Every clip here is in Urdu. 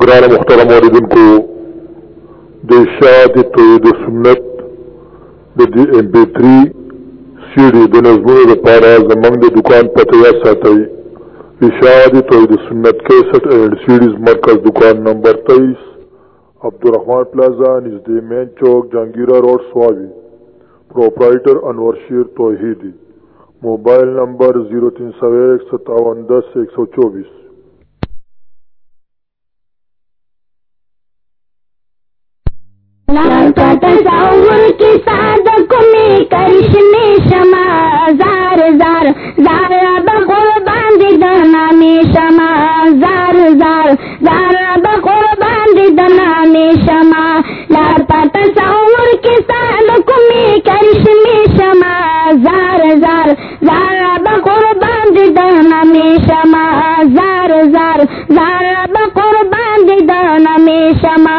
گران محترم والدن کو دیشاد توید سنت دی ایم پی تھری سیڈی د نظمونو د پارا زمنګ د دکان پته یا ساتي اشاد توحید سنت 61 اینڈ سیډیز مرکز دکان نمبر 23 عبدالرحمان پلازا نزد مین چوک، Jahangira road, Swabi. Proprietor Anwar Sher Tauheedi. Mobile number 03015710124 تصور کی صادق میں کرشم شما زار زار زار بخور باندھ دنا میں شما زار زار زار بخور باندھ دنا میں شما لار لاتا تصور کی صادق میں کرشم شما زار زار زار بخور باندھ دنا میں شما زار زار زار بخور دنا میں شما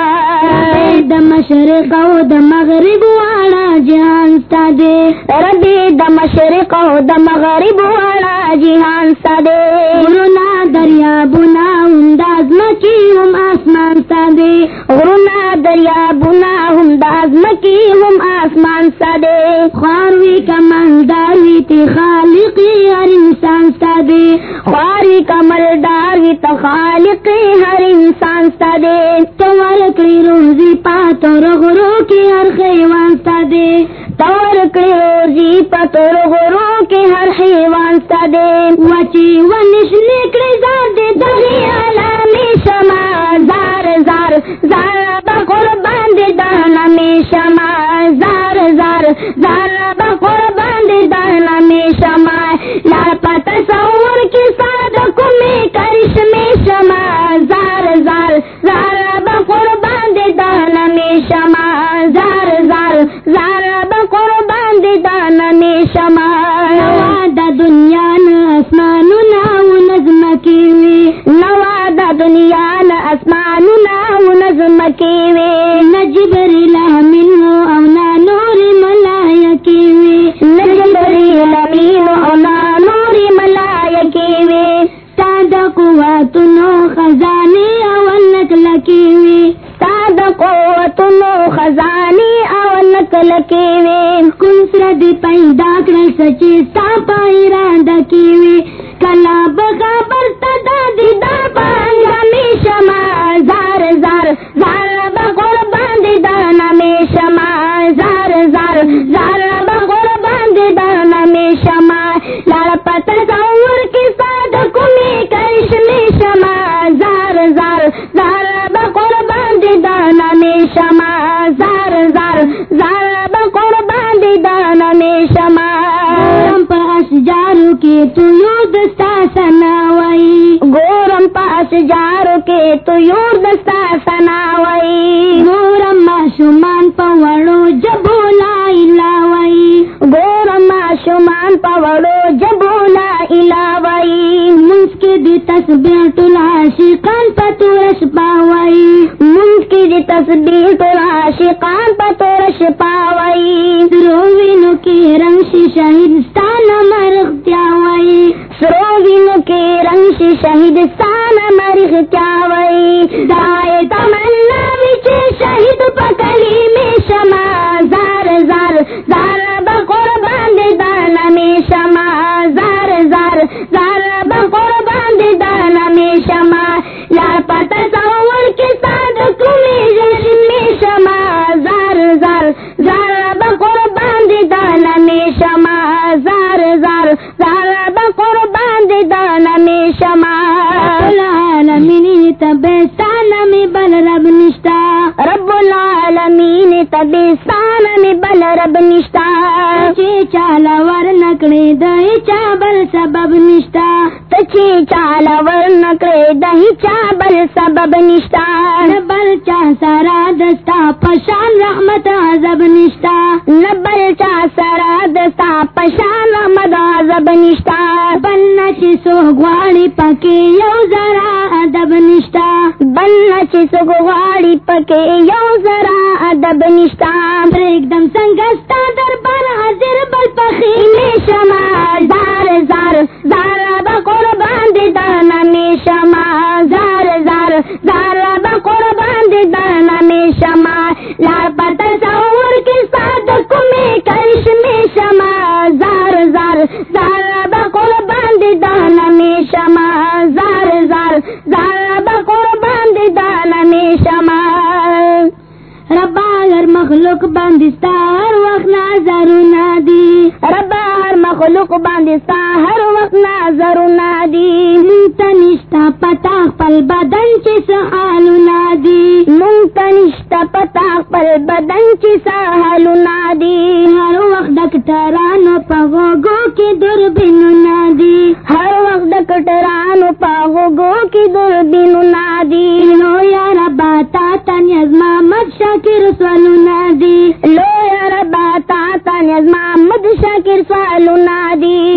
د مشرق او د مغرب والا جهان ستاده ربي د مشرق او د مغرب والا جهان ستاده غرونا دریابنا انداز مکی هم آسمان ستاده غرونا دریابنا انداز مکی هم آسمان ستاده خواروی کمالداروی تی خالقی هر انسان ستاده خواروی کمالداروی تی خالقی هر انسان ستاده تو ورکلی روزی پا تور کی ہر حیوان ستا دے تور کڑی روزی پتور غرو کی ہر حیوان ستا دے وچی ونش نکڑی زار دے دہی علامی شما زار زار زار بخور میں شما زار زار زار نشتا چی ساحلو نادی، ہر وقت دکترانو پا غوگو کی دربینو نادی۔ ہر وقت دکترانو پا غوگو کی دربینو نادی۔ لو یا ربا تاتا نیزما مد شاکر سوالو نادی۔ لو یا ربا تاتا نیزما مد شاکر سوالو نادی۔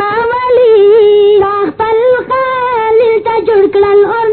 ما ولی پل قال تجړ کړل اور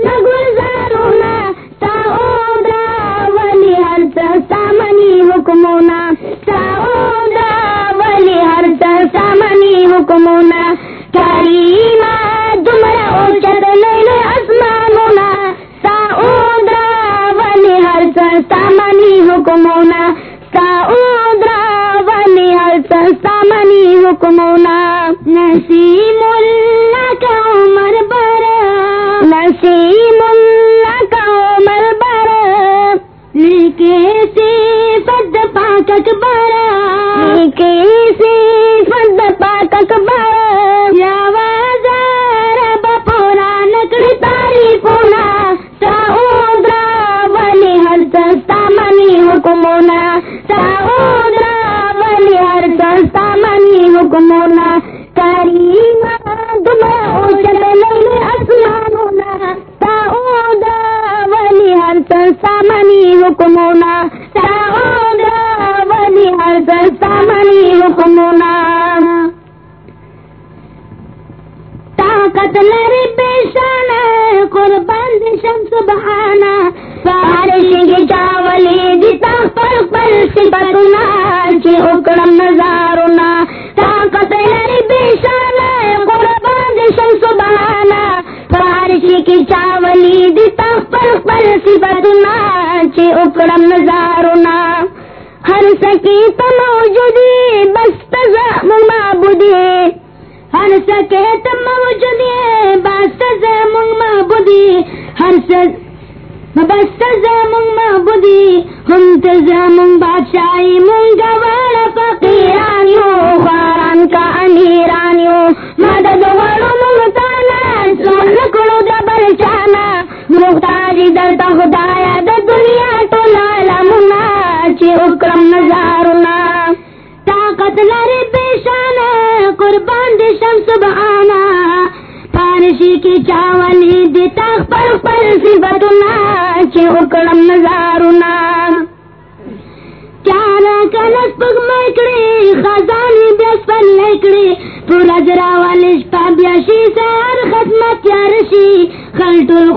تزمون بادشاہی مون گوار فقیرانیو خاران کا امیرانیو. مدد غلو ممتانا سون کرو دبر چانا مختاری در تا خدایا دا دنیا تو لالا منا، چی اکرم نظارنا طاقت لري پیشان قربان دي شمس سبحانا پارشی کی چاولی دی تاخ پر پر صفتنا چی اکڑم نظارنا پگ مکڑی خزانی پر لکڑی پورا جرا والش پا بیاشی سار خدمت یارشی خلطول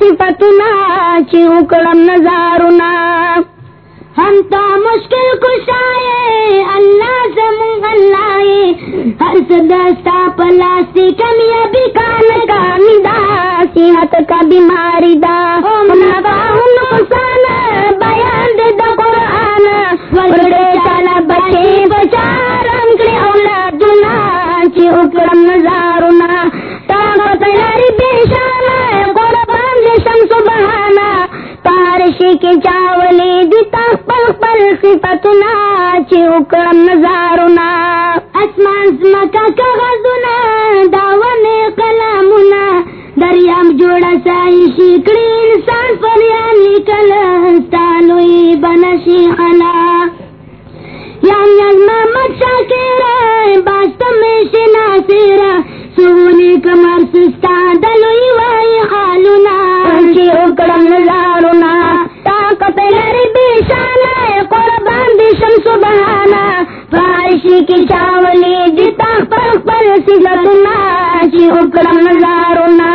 صفتنا چی اکڑم نظارنا. شاکرا باستا میں شناسرا سونی کمر سستا دلوی وائی حالنا چی اکڑم نظارنا طاقت لری بیشانا قربان فارشی کی چاولی دیتا پر پر سلطنا چی اکڑم نظارنا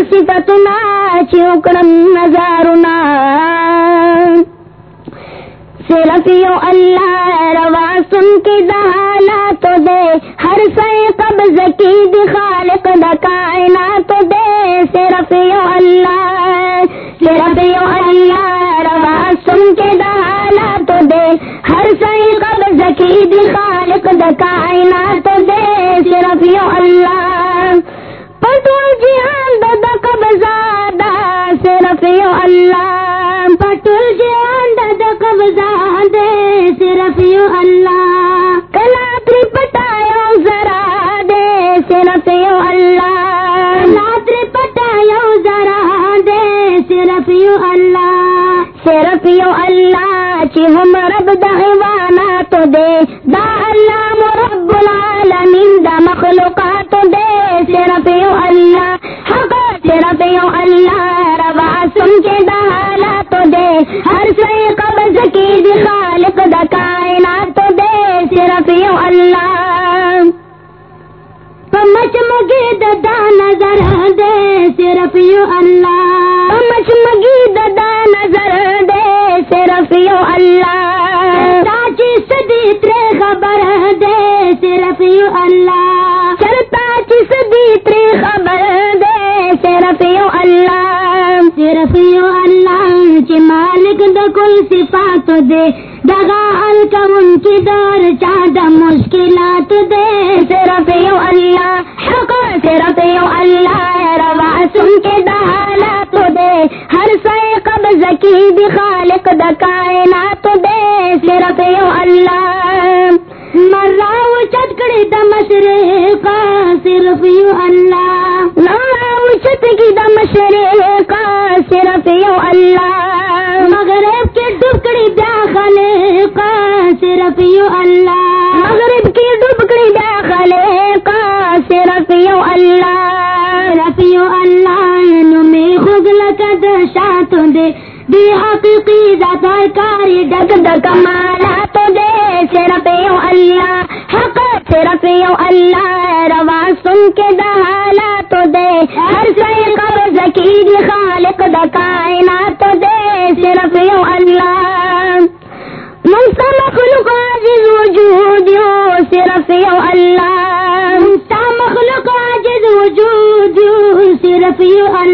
پر پر چی اکڑم نظارنا. صرف یو اللہ روا سن کی دہانا تو دے، ہر سائے قبض کی دی خالق دا کائنات تو دے. صرف یو اللہ صرف یو اللہ روا سن کے دہانا تو دے، ہر سائے قبض کی دی خالق دا کائنات تو دے. صرف یو اللہ پٹول جہان اللہ پٹول جہان دا قبضہ دے، صرف یو اللہ کلا تری پٹایو ذرا دے، صرف یو اللہ کلا تری پٹایو ذرا دے، صرف یو اللہ صرف یو اللہ چی ہم رب دا تو دے۔ دا اللہ مرب العالمین دا مخلوقات دے، صرف یو اللہ حق، صرف یو اللہ یو اللہ۔ پمچ مگی ددا نظر دے، صرف یو اللہ۔ پمچ مگی ددا نظر دے، صرف یو اللہ۔ چاچی سدی ترے خبر دے، صرف یو اللہ۔ چلتا چی سدی ترے خبر دے، صرف یو اللہ۔ صرف یو اللہ چی مالک دا کل صفات دے دگا حل کون کی دور چاہتا مشکلات دے۔ صرف یو اللہ حق صرف یو اللہ روا سن کے دا دے۔ ہر سائے قبض کی بھی خالق دا کائنات دے۔ صرف یو اللہ مراو چتکڑی دا مشرقا صرف یو اللہ۔ مراو چتکی دا مشرقا اللہ۔ مغرب کے ڈبکڑی بیا خلقا صرف یو اللہ۔ مغرب کی ڈبکڑی بیا خلقا صرف یو اللہ۔ صرف یو اللہ نمی خگل کد شاتو دے۔ دی حقیقی ذاتر کاری ڈک ڈک مالات دے۔ صرف یو اللہ حق صرف یو اللہ۔ روا سن کے دا حالات دے۔ ہر سے قبض کی خالق دا کائنات دے، صرف یو اللہ۔ منسا مخلوق عاجز وجود یو صرف یو اللہ۔ منسا مخلوق عاجز وجود یو صرف یو اللہ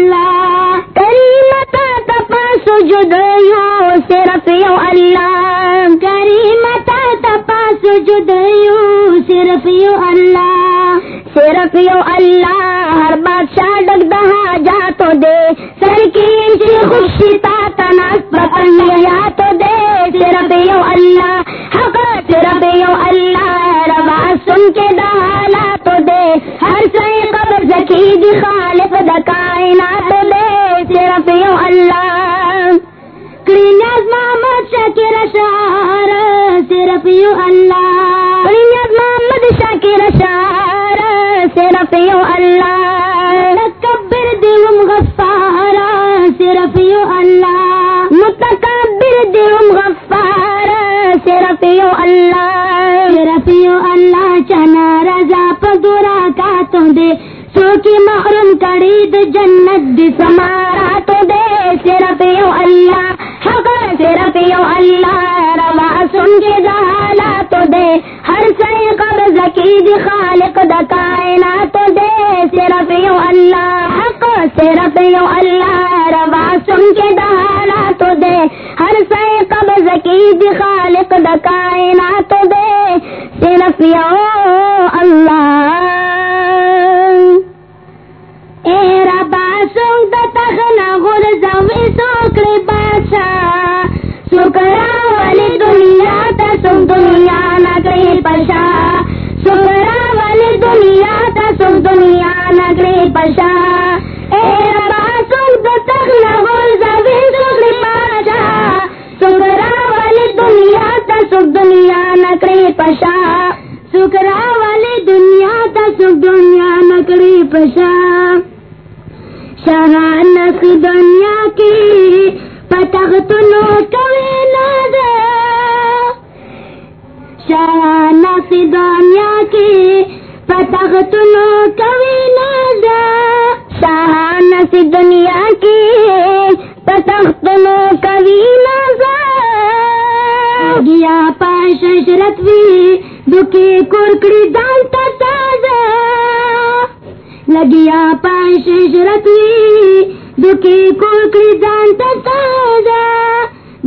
شاکر شار صرف یو اللہ۔ کرینیاز محمد شاکر شار صرف یو اللہ۔ متکبر دیوم غفارا صرف یو اللہ۔ متکبر دیوم غفارا صرف یو اللہ۔ صرف یو اللہ، چنا رضا پدورا کا دے سوکی محرم کڑی جنت دی سمارا۔ خالق دا کائنات دے صرف یو لگیا پائش شرطوی دکی کوکڑی جانتا تازا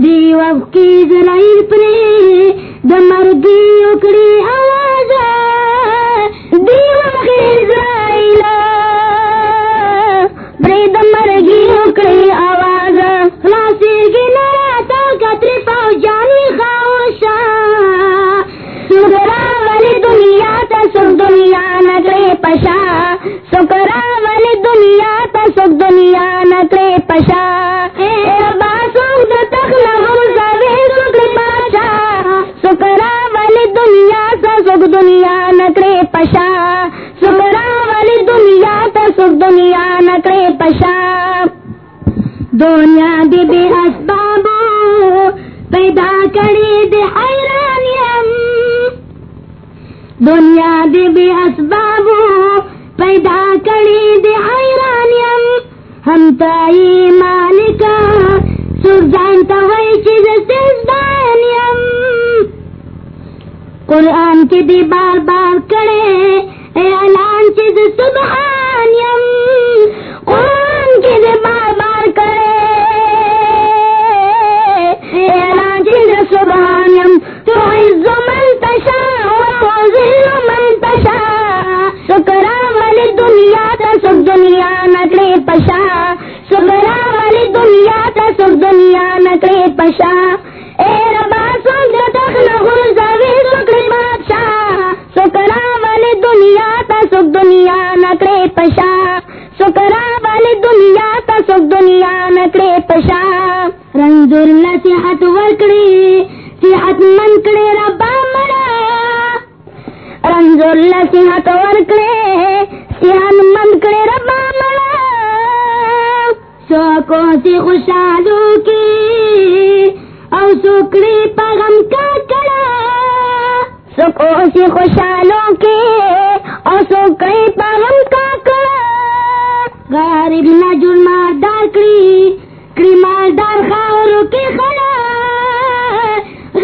دیو کی زرائیل پری دمرگی اکڑی آوازا دیو کی زرائیل پری دمرگی اکڑی آوازا خلاصی گی نراتا کتری پاو جانی دنیا تا سب دنیا نگرے پشا سکرا والی دنیا تا سب دنیا نگرے پشا۔ اے ربا سوک دا تخلا غمزا وے سکر پاشا۔ سکرا والی دنیا تا سب دنیا نگرے پشا۔ سکرا والی دنیا تا سب دنیا نگرے پشا۔ دنیا دی بے اسبابو پیدا کری دی حیرانیم دنیا دے بے اسباب پیدا کری دے حیرانیم. ہم تائی مالکا سر جانتا وی چیز سزبانیم قرآن کے دے بار بار کرے اے اعلان چیز سبحانیم. قرآن کے دے بار بار کرے اے اعلان چیز سبحانیم. دنیا تا سکھ دنیا نکڑے پشا سکرا والی دنیا تا سکھ دنیا نکڑے پشا۔ اے ربا سکھ تخ نغر زوی سکڑی بادشاہ۔ سکرا والی دنیا تا سکھ دنیا نکڑے پشا۔ سکرا والی دنیا تا سکھ دنیا نکڑے پشا۔ رنزور نصیحت ورکڑی، صحت من کڑے ربا مرا رنزور نصیحت ورکڑے صحت من کڑے ربا مرا سوکو سی خوشالو کی او سکڑی پغم کا کڑا سکو سی خوشالوں کے او سکڑی پغم کا کڑا غریب نہ جرما دار کری کری مالدار خاورو کے خڑا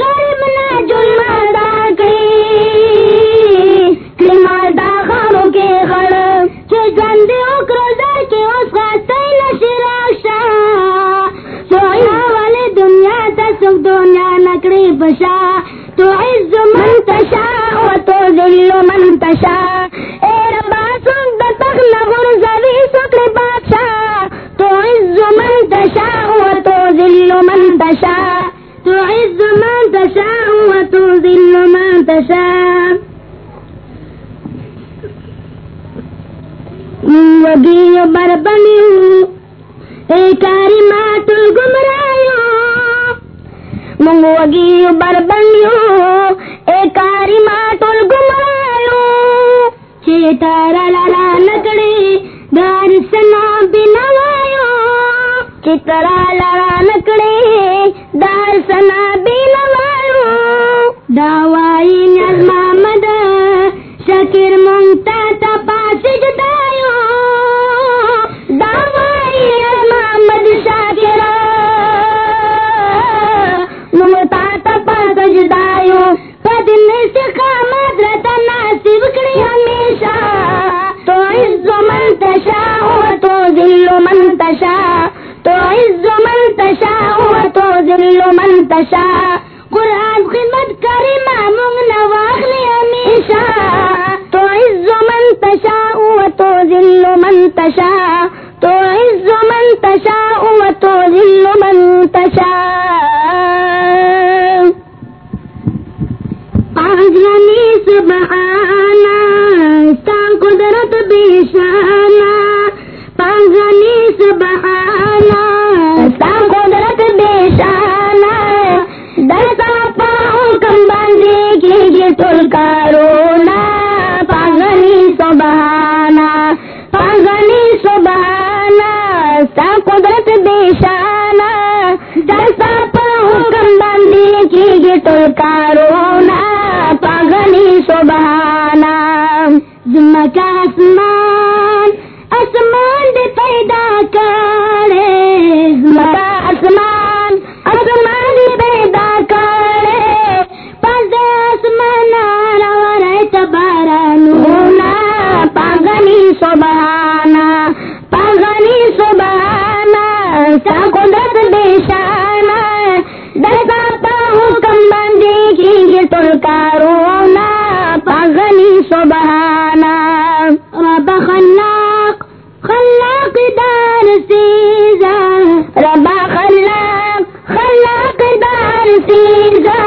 غریب نہ جرما بشا، تو عز من تشا و تو ذل من تشا۔ اے ربا سک دتخ نغر زوی سکر بادشاہ۔ تو عز من تشا و تو ذل من تشا۔ تو عز من تشا و تو ذل من تشا۔ وگی بربنیو اے کاری ماتل گمرایو بربنیو اے کاری نکڑی، دار سنا بنوایو چترا لالا نکڑی، دار سنا بنوایو داوائی نیاز محمد شکر منگتا تا پاس جدایو ہمیشہ تو عز من تشا تو ذل من تشا تو عز من تشا تو ذل من تشا قرآن خدمت کری مامونگ نواخلی ہمیشہ تو عز من تشا تو ذل من تشا تو عز من تشا تو ذل من تشا پاگنی سبحانا ستا قدرت بیشانا پاگنی سبحانا ستا قدرت بیشانا درتا پاؤں کم باندے کی گی تل کارونا پاگنی سبحانا پاگنی سبحانا ستا قدرت بیشانا درتا پاؤں کم باندے کی گی تل کارونا سبحانا ذمہ کا آسمان آسمان دے پیدا کرے ذمہ کا آسمان آسمان دے پیدا کرے پس دے آسمان آرہ تبارا نونا پاگنی سبحانا پاگنی سبحانا سا قدرت بیشانا درگا پا حکم بندے کی گی تل کارونا پاگنی سبحانا رب خلاق خلاق دار سیزا. رب خلاق خلاق دار سیزا.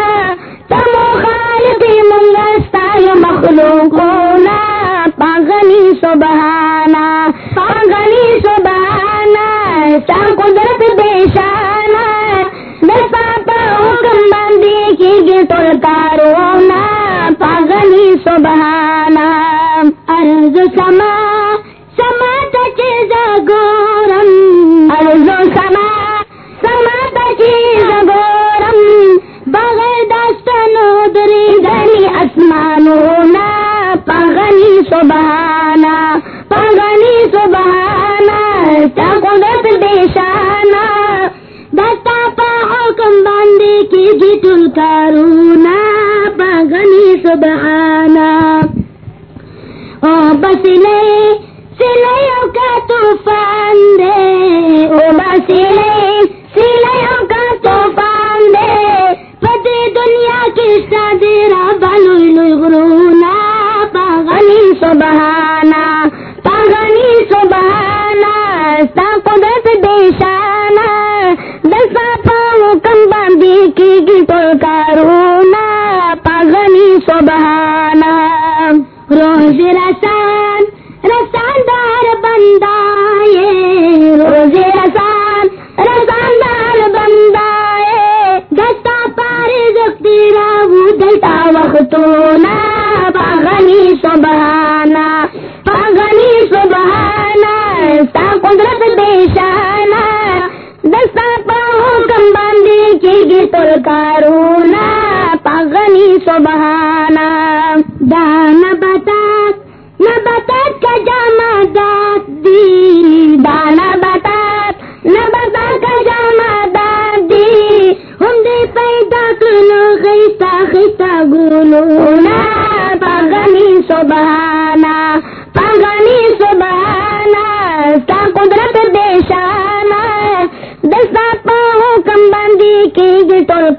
تمو خالقی منگستا مخلوقونا. پاگنی سبحانا پاگنی سبحانا سا قدرت سبحانا ارض سما سما تچیز گورم ارض سما سما تچیز گورم، بغیر دستانو دری دنی اسمانونا پاگنی سبحانا پاگنی سبحانا تا قدرت بیشانا دستا پا حکم باندے کی جتل کارونا پاگنی سبحانا بسلے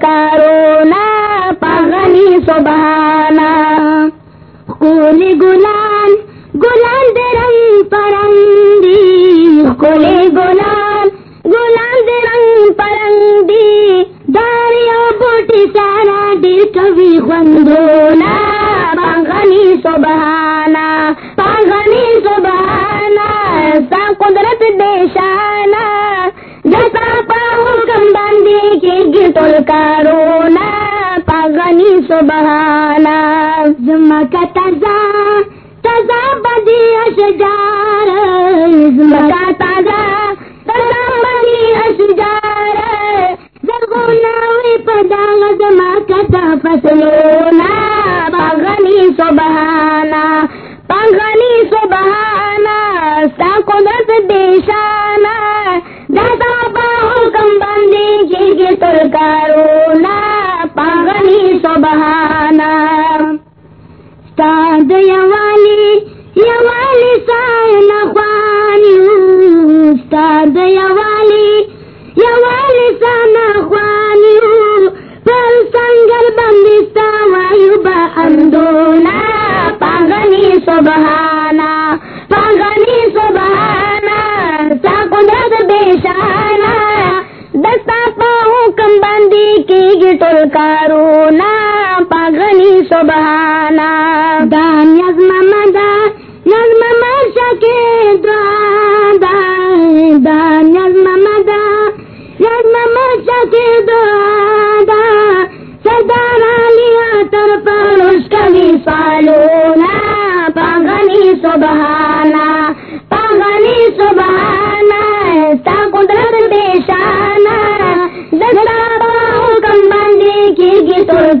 گی تل پاغنی سبحانا. کولی گلان گلان دے رنگ پرندی کولی گلان گلان دے رنگ پرندی داریا بوٹی سارا دی کبھی خندونا پاغنی سبحانا. پاغنی سبحانا سا قدرت دیشانا جسا حکم باندی کی گتل کارونا پاغنی سبحانا زمکا تزا تزا بدی اشجار زمکا تزا تزا بدی اشجار زرغوناوی پداغ زمکا تا فصلونا پاغنی سبحانا پاغنی سبحانا سا قدرت دیشانا کی گی ترکارونا سبحانا ستاد یوالی یوالی سائن خوانی ستاد یوالی یوالی سائن خوانی پر سنگر بندستا وایو با اندونا پاغنی سبحانا کارونا پاغنی سبحانا۔ دان یزم مدا یزم مرشا کے دعا دا دان یزم مدا یزم مرشا کے دعا دا سدارا لیا تر پروش کبھی سالونا پاغنی سبحانا۔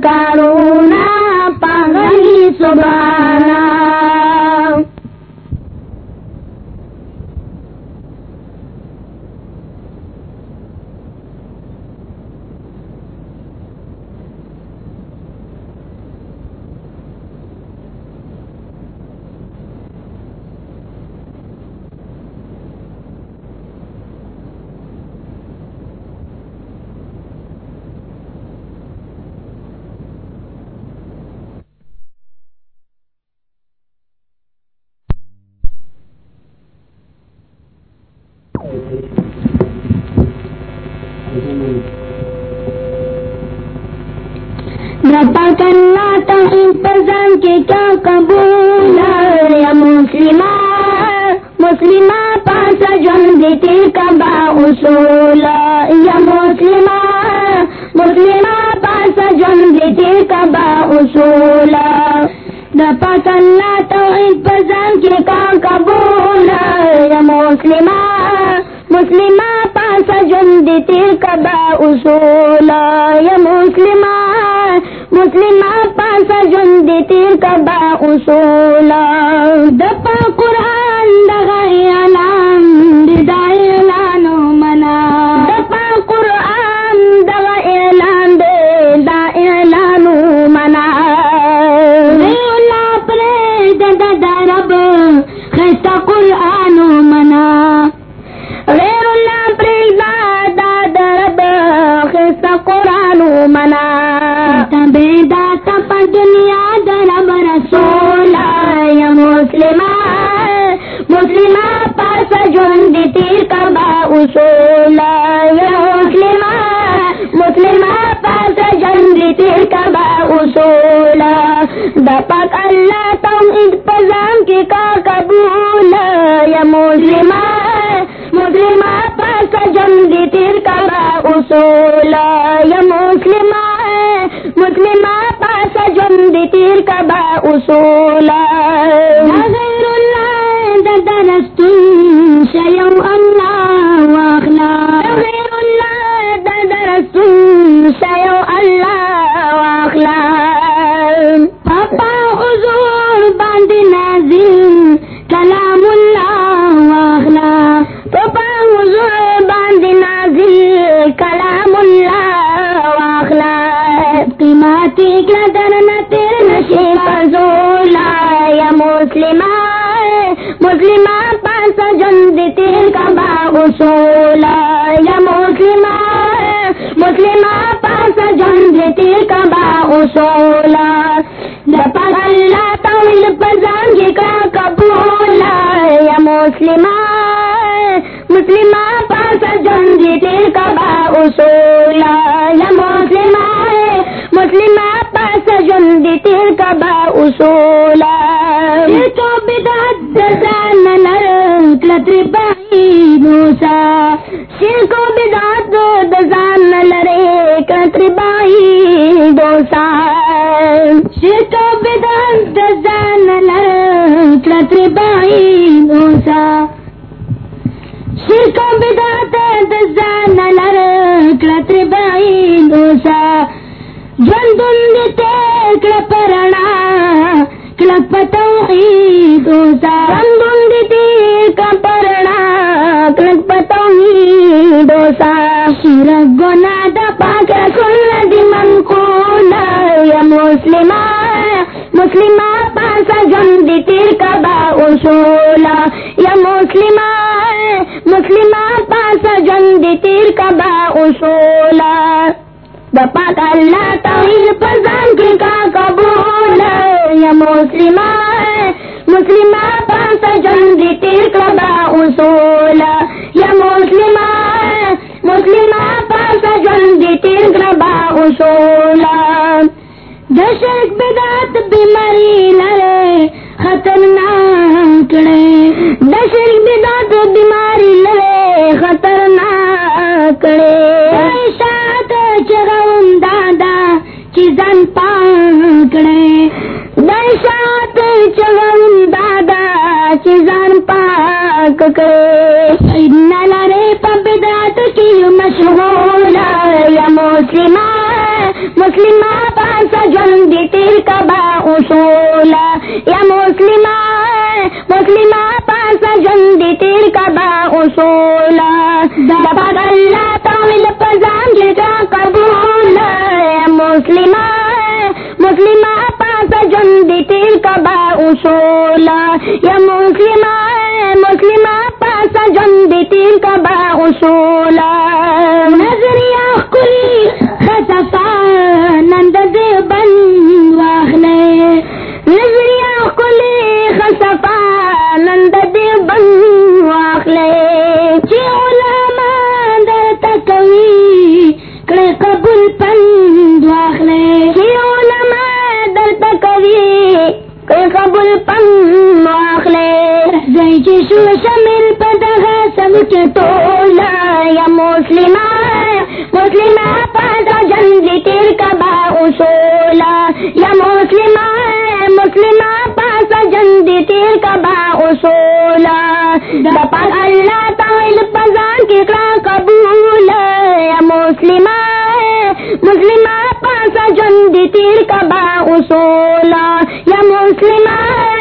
گی کبا کبا کبا اصولا بدعت دزان نر کلتر بائی دوسا شرکو بدعت دزان لرے کلتر بائی دوسا شرکو بدعت دزان لر کلتر بائی دوسا شرکو بدعت دزان لر کلتر بائی دوسا ژوندون دې ته کړه پرنا کړه پتوحید اوسا ژوندون دې ته کړه پرنا کړه پتوحید اوسا شرک ګناه د پاک رسول یا پاسا ژوند تیر کبا اصول۔ یا پاسا ژوند تیر کبا د پاک الله توحید پر ځان کې کا قبول یا مسلمان مسلمان پاس جن دي تیر کړه اصول یا مسلمان مسلمان پاس جن دي تیر کړه اصول د شرک بدعت بیماری لره خطرناک کړي د شرک بیماری لره خطرناک کړي شات دادا چیزن پاکڑے۔ پاکړې د دادا چیزن پاکڑے۔ پاک کړې ان لره په یا موسیمان مسلمان پاس ژوند دي تیر کبا اصول یا مسلمان مسلمان پاس ژوند دي تیر کبا اصول د پاک قبول یا پاس ژوند دي تیر کبا اصول یا مسلمان مسلمان پاس ژوند کا تیر کبا اصول نظریه خپل خصفا نند دې بند واخلې نظریه خپل خصفا نند دې بند چیو ټولا یا مسلمان مسلمان پاتا جن تیر کبا اصولا یا مسلمان مسلمان پاتا جن تیر کبا اصولا دا پاک اللہ تعالی پزان کی کرا قبول یا مسلمان مسلمان پاسا جن تیر کبا اصولا یا مسلمان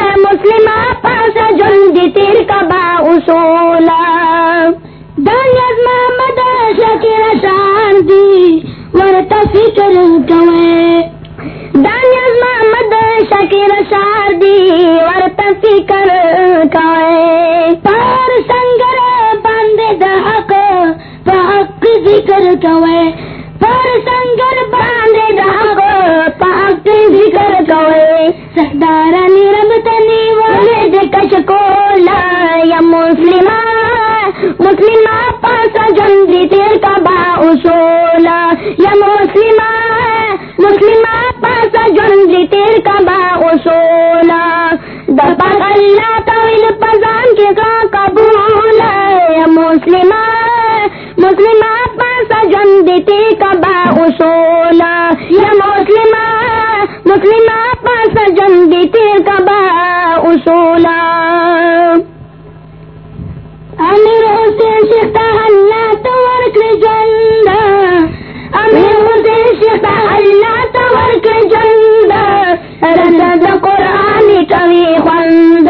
کوي خوند،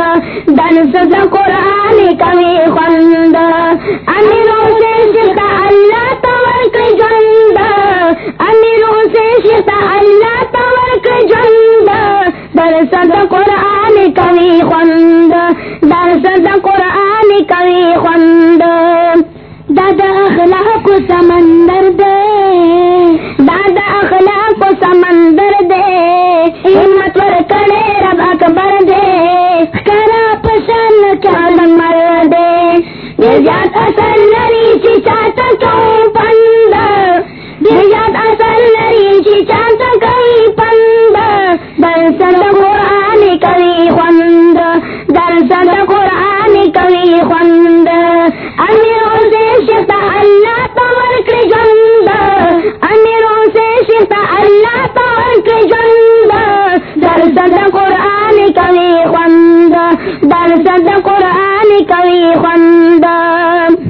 درس د قران کوي خوند. امیرو سے شتا اللہ تور کړي ژوند امیرو سے شتا الله تور کړي ژوند درس د قرآن کبھی خوند، درس د قران کبھی خوند. دد اخلاق سمندر د کوئی خندا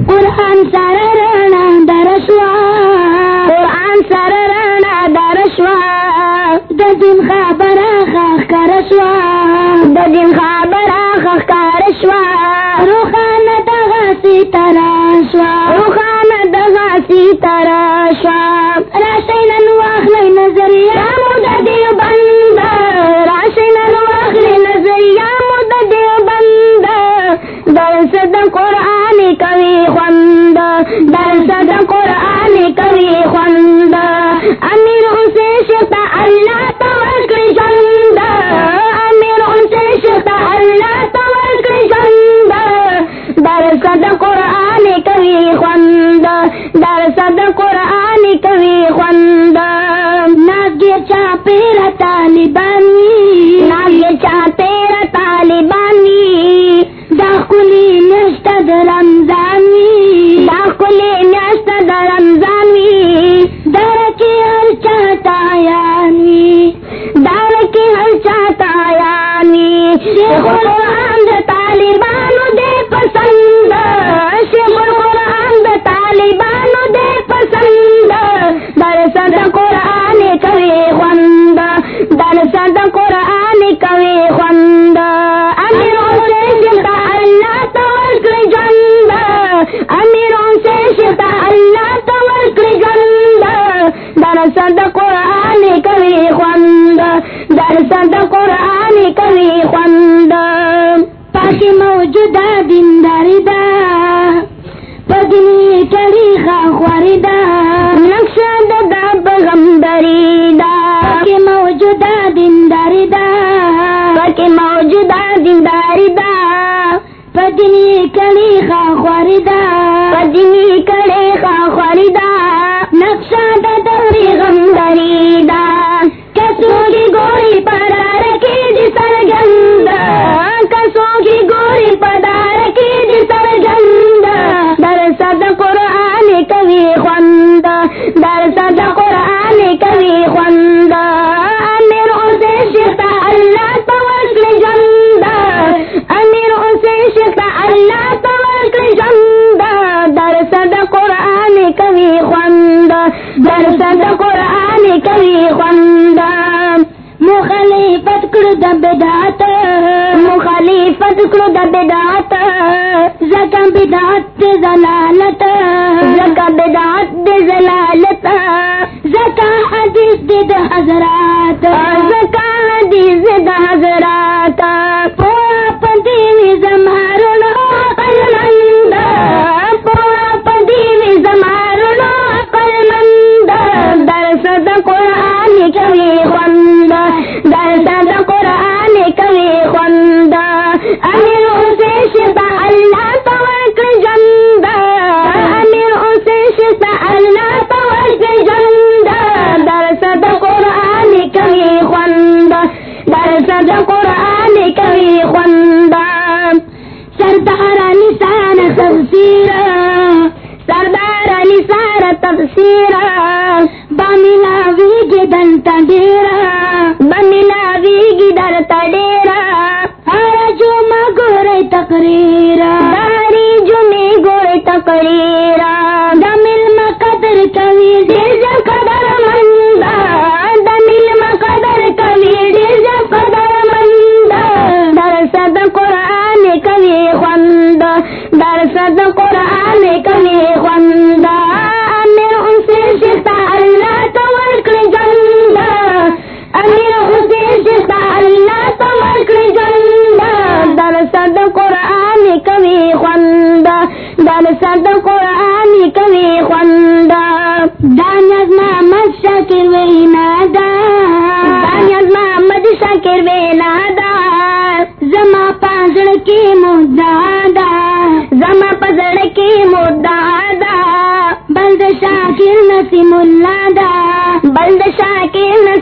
قرآن سر رنا درشوا قرآن سر رنا درشوا دجن خبر خخ کرشوا دجن خبر خخ کرشوا روخان دغا سی تراشوا روخان دغا سی تراشوا سیدھا بدعت، مخالفت کرو دا بدعت، زکا بدات دے زلالت، زکا بدعت زلالت، زکا حدیث دے حضرات، زکا حدیث دے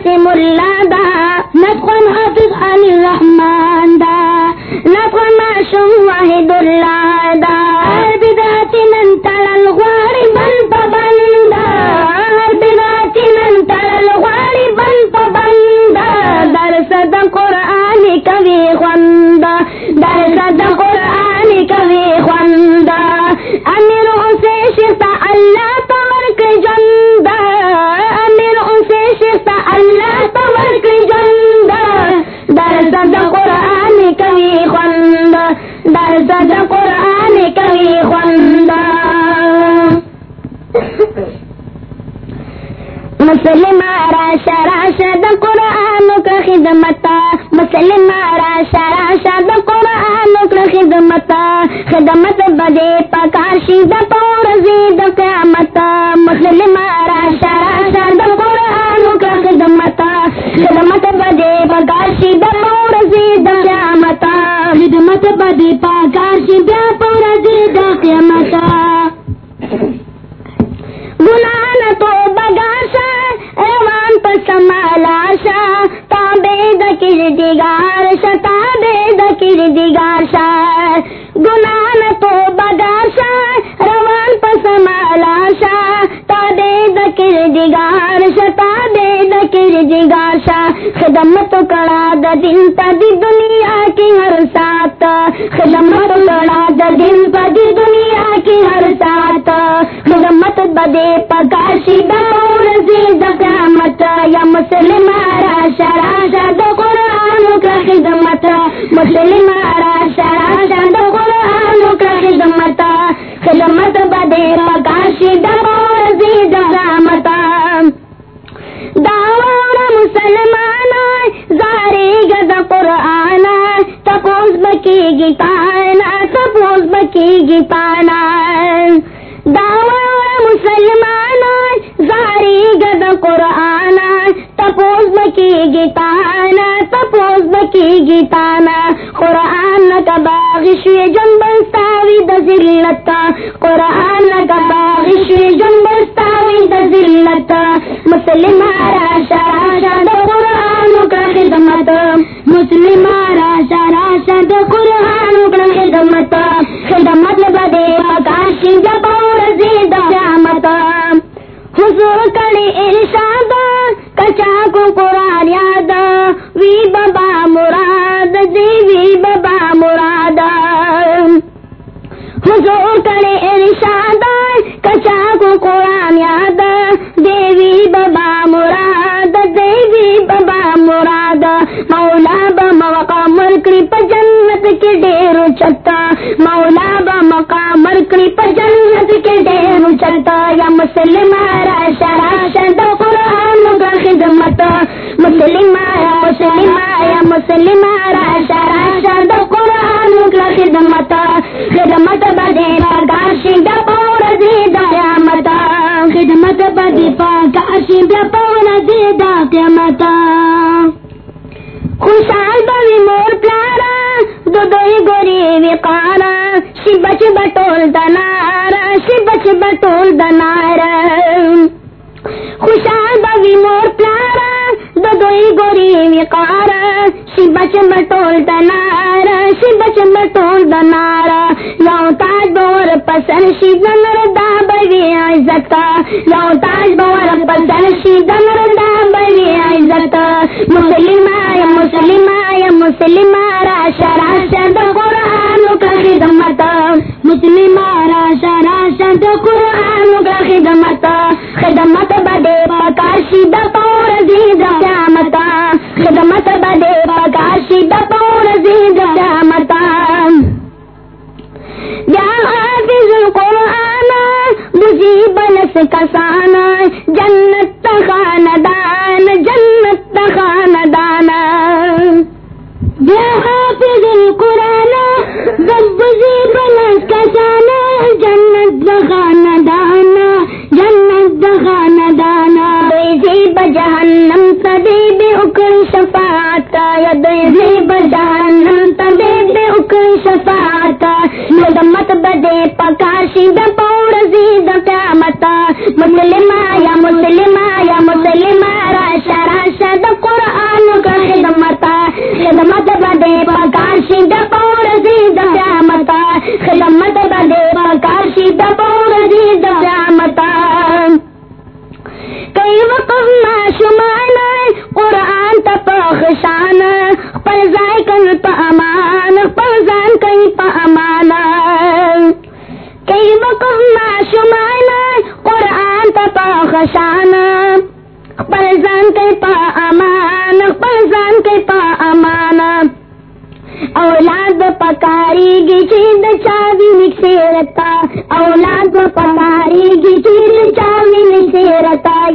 مسلم اللہ دا نتقن حافظ عن الرحمن. خدمتا مسلم را سرا شاد قرآن اکر خدمتا، خدمت بدے پکار شید پور زید قیامتا مسلم را سرا شاد قرآن اکر خدمتا، خدمت بدے پکار شید پور زید قیامتا، خدمت بدے پکار شید پور زید قیامتا سیدھا وقارا شب شب ٹول دنارا شب شب ٹول دنارا لو تاج بور شی دمر دا بری عزت لو تاج بور شی دمر دا بری عزت مسلم آیا مسلم آیا مسلم آرا شرا شد قرآن کا خدمت مسلم آرا شرا شد قرآن کا خدمت خدمت کسانا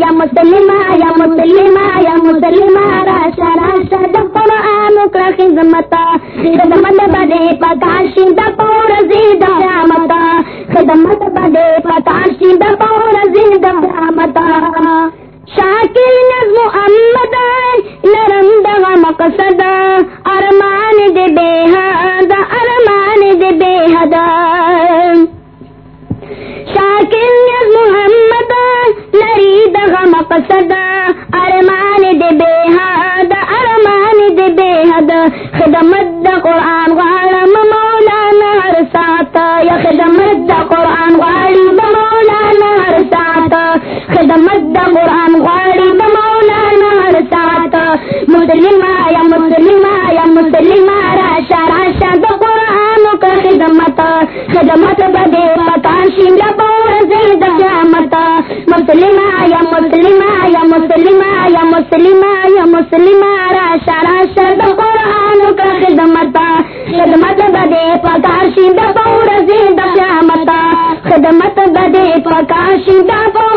یا مسلمہ یا مسلمہ یا مسلمہ راشا راشا دا قرآن اکر خدمتا خدمت بدے پکاشی دا پور زید قیامتا خدمت بدے پکاشی دا پور زید قیامتا شاکر نظم محمد نرم دغا مقصد ارمان دے بے حد ارمان دے بے حد شاکر مقصد، ارمان دے بے حد ارمان دے بے حد خدمت دا قرآن غالم مولانا ہر سات یا خدمت دا قرآن غالم مولانا ہر سات خدمت دا قرآن غاڑی دا مولانا ہر سات مسلمہ یا مسلمہ یا مسلمہ، راشا راشا، دا قرآن کا خدمت. خدمت بدے پکاشی لبور زید مسلمہ یا مسلمہ یا مسلمہ یا مسلمہ یا مسلمہ، راشا راشا، دا قرآن کا خدمتا خدمت بدے پکاشی لبور زید قیامت، خدمت بدے پکاشی لبور زید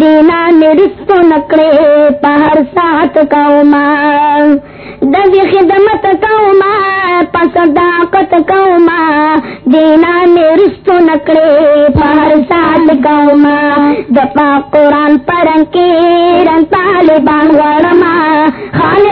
دینا نرست نکڑے پہر سات کوما دنگی خدمت کوما پسداقت کوما دینا نرست نکڑے پہر سات کوما دپا قرآن پرن کے رن طالبان ورما خالقا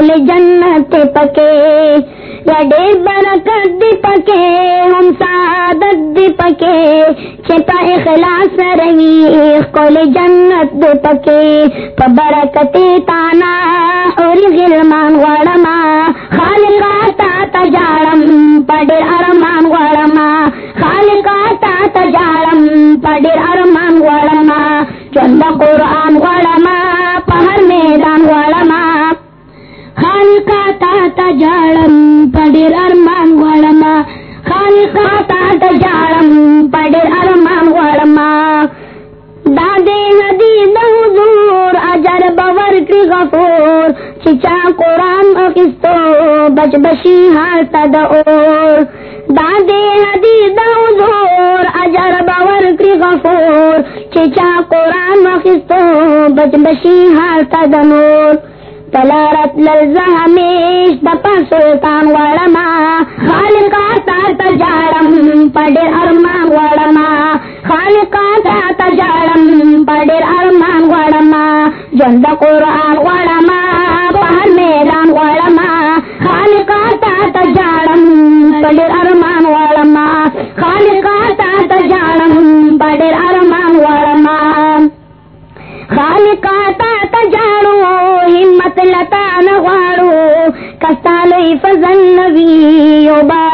کل جنت پکے، رڈے برکت دی پکے، ہم سعادت دی پکے چھتا اخلاص رہی کل جنت دی پکے برکتی تانا اور غلمان وڑما فيها تدنور تلارت لرزہ ہمیش دپا سلطان وڑما. خالقا تارتا جارم پڑیر ارمان وڑما. خالقا تارتا جارم پڑیر ارمان وڑما. جند قرآن وڑما بہر میدان وڑما. خالقا تارتا جارم پڑیر ارمان وڑما. یو با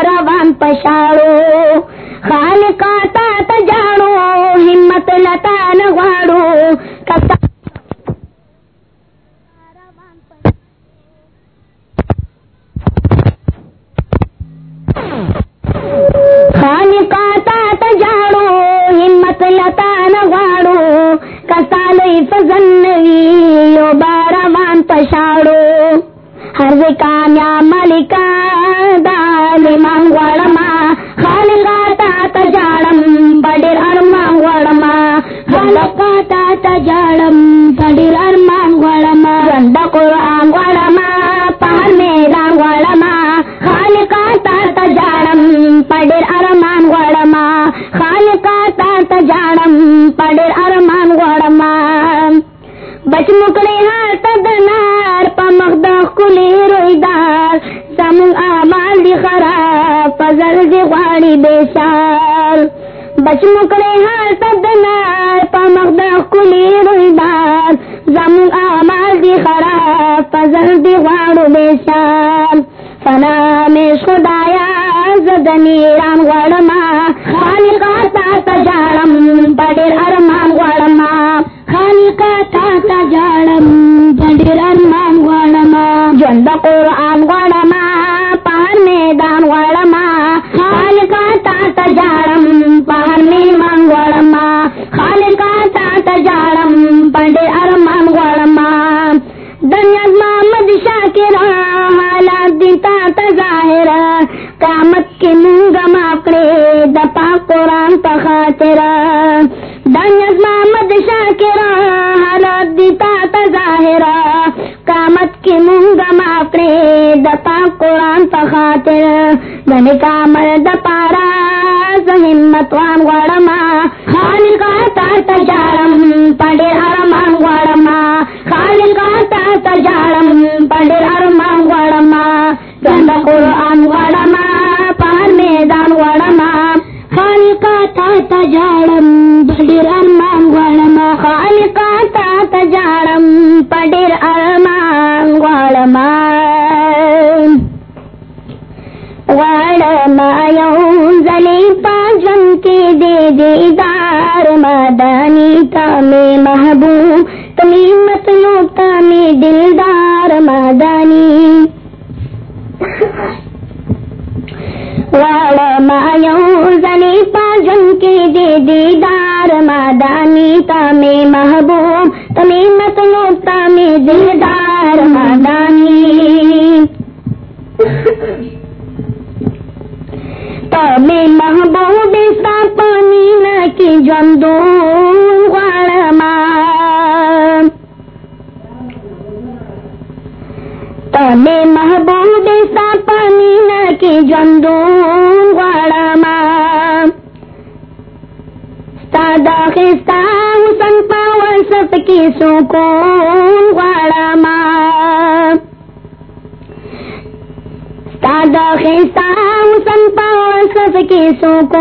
فرشتا حسن پاس کے سو کو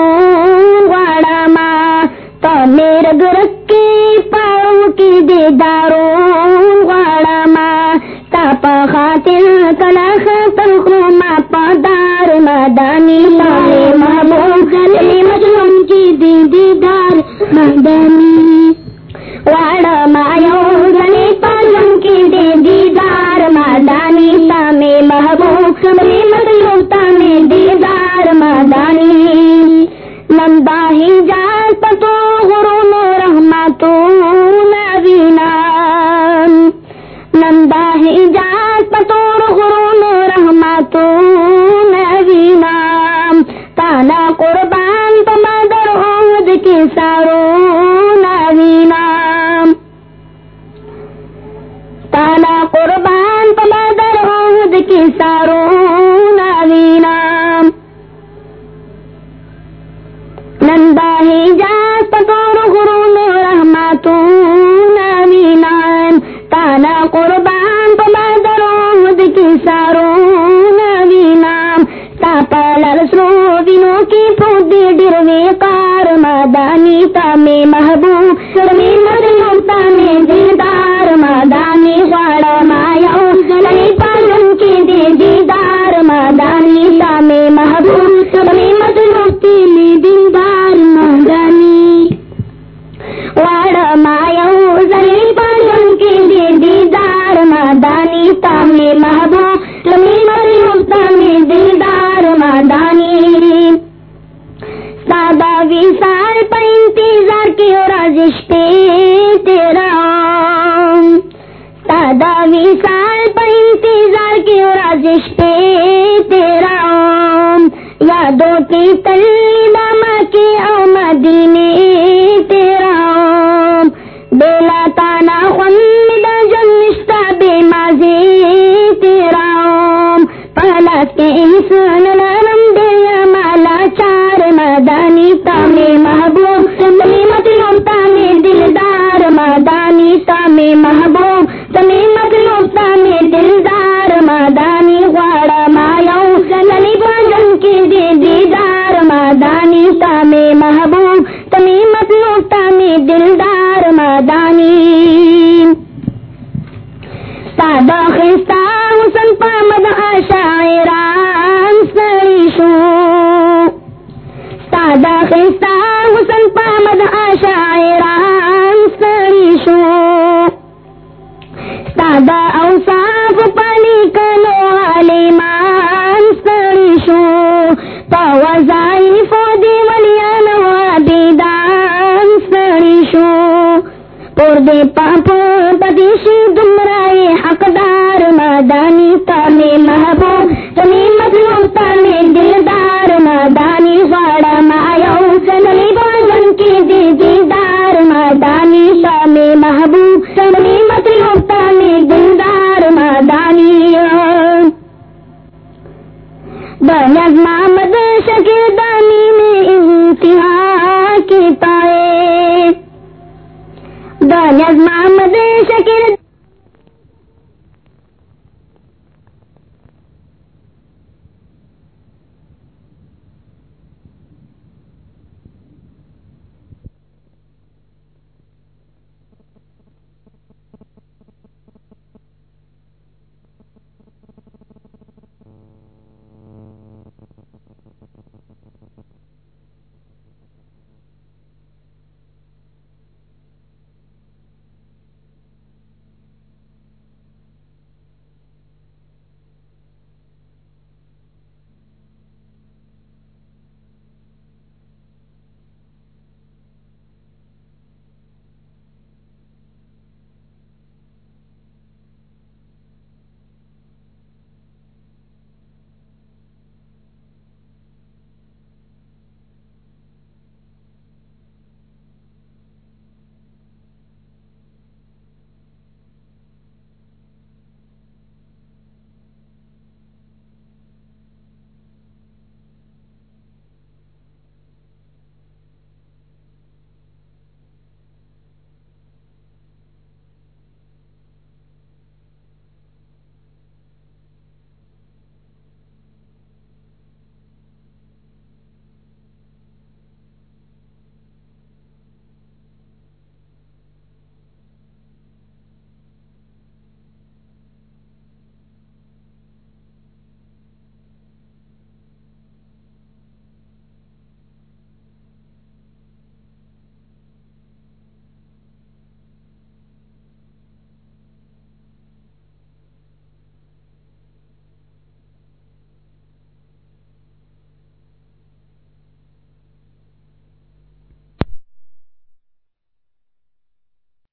واڑا ماں تو میرے گرک کے پاؤں کی دیدارو واڑا ماں تاپ خاطر کلاخ تنخو ماں پادار مدانی لالے محبوب خلی مجلوم کی دیدار مدانی واڑا مایو گلے پالم کی دیدار مدانی لالے محبوب خلی مجلوم دانی ننداہی جانتو غرون رحمتون عبینان ننداہی جانتو غرون رحمتون عبینان تانا قربان تو مدر عہد کی سارون عبینان تانا قربان تو مدر عہد کی سارون ڈروے کار مدانی تمے محبوب تمے مظلوم تمے دلدار مدانی غاڑ مایا گلے پالن کے دے دیدار مدانی تمے محبوب تمے مظلوم تیلی دلدار مدانی واڑ مایا گلے پالن کے دے دیدار مدانی تمے محبوب سادہ وصال پر انتظار کی رازش پہ تیرا؟ سادہ وصال پر انتظار کی رازش پہ تیرا؟ یادوں کی تلی داما کی آمدینے تیرا؟ بیلا تانا خمد جنشتا بے مازی تیرا؟ پہلا کے انسان مدانی محبوب تمہیں مطلوب تامے دلدار، مدانی تامے محبوب تمہیں مطلوب تامے دلدار، مدانی غاڑا مایا گلی بھجن کی دے دیدار، مدانی تامے محبوب تمہیں مطلوب تامے دلدار، مدانی. سادا خستا حسن پامد آشاعران سری شو دا خستا حسن پامد آشاعران سری شو۔ سادا اوصاف پالی کلو علیمان سری شو۔ پوزائی فودی ولیان و عبیدان شو۔ پردے پاپو بدیشی دمرائے حقدار، مدانی تانے محبوب تمی مظلوم تانے دلدار مادانی غاڑا مایو سنلی بازن کی دیدی دار مادانی تانے محبوب تمی مظلوم تانے دلدار مادانی بنگ محمد شکردانی میں انتہا کی پائے محمد شکر